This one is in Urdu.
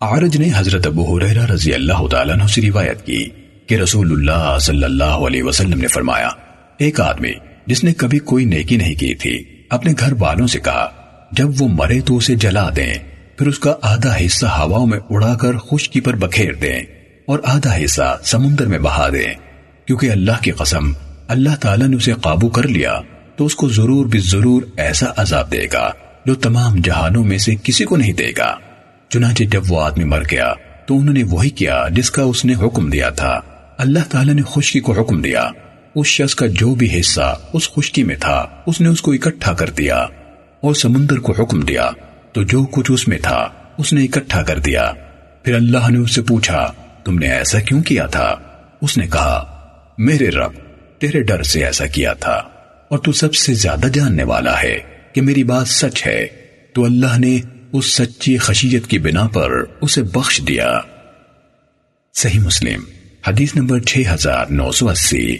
عارج نے حضرت ابو حریرہ رضی اللہ تعالیٰ عنہ سے روایت کی کہ رسول اللہ صلی اللہ علیہ وسلم نے فرمایا، ایک آدمی جس نے کبھی کوئی نیکی نہیں کی تھی، اپنے گھر والوں سے کہا، جب وہ مرے تو اسے جلا دیں، پھر اس کا آدھا حصہ ہواوں میں اڑا کر خشکی پر بکھیر دیں اور آدھا حصہ سمندر میں بہا دیں۔ کیونکہ اللہ کی قسم، اللہ تعالیٰ نے اسے قابو کر لیا، تو اس کو ضرور بھی ضرور ایسا عذاب دے گا جو تمام جہانوں میں سے کسی کو نہیں دے گا۔ چنانچہ جب وہ آدمی مر گیا تو انہوں نے وہی کیا جس کا اس نے حکم دیا تھا۔ اللہ تعالیٰ نے خشکی کو حکم دیا۔ اس شخص کا جو بھی حصہ اس خشکی میں تھا، اس نے اس کو اکٹھا کر دیا اور سمندر کو حکم دیا۔ تو جو کچھ اس میں تھا، اس نے اکٹھا کر دیا۔ پھر اللہ نے اس سے پوچھا، تم نے ایسا کیوں کیا تھا؟ اس نے کہا، میرے رب، تیرے ڈر سے ایسا کیا تھا۔ اور تو سب سے زیادہ جاننے والا ہے کہ میری بات سچ ہے۔ تو اللہ نے اس سچی خشیت کی بنا پر اسے بخش دیا۔ صحیح مسلم حدیث نمبر 6980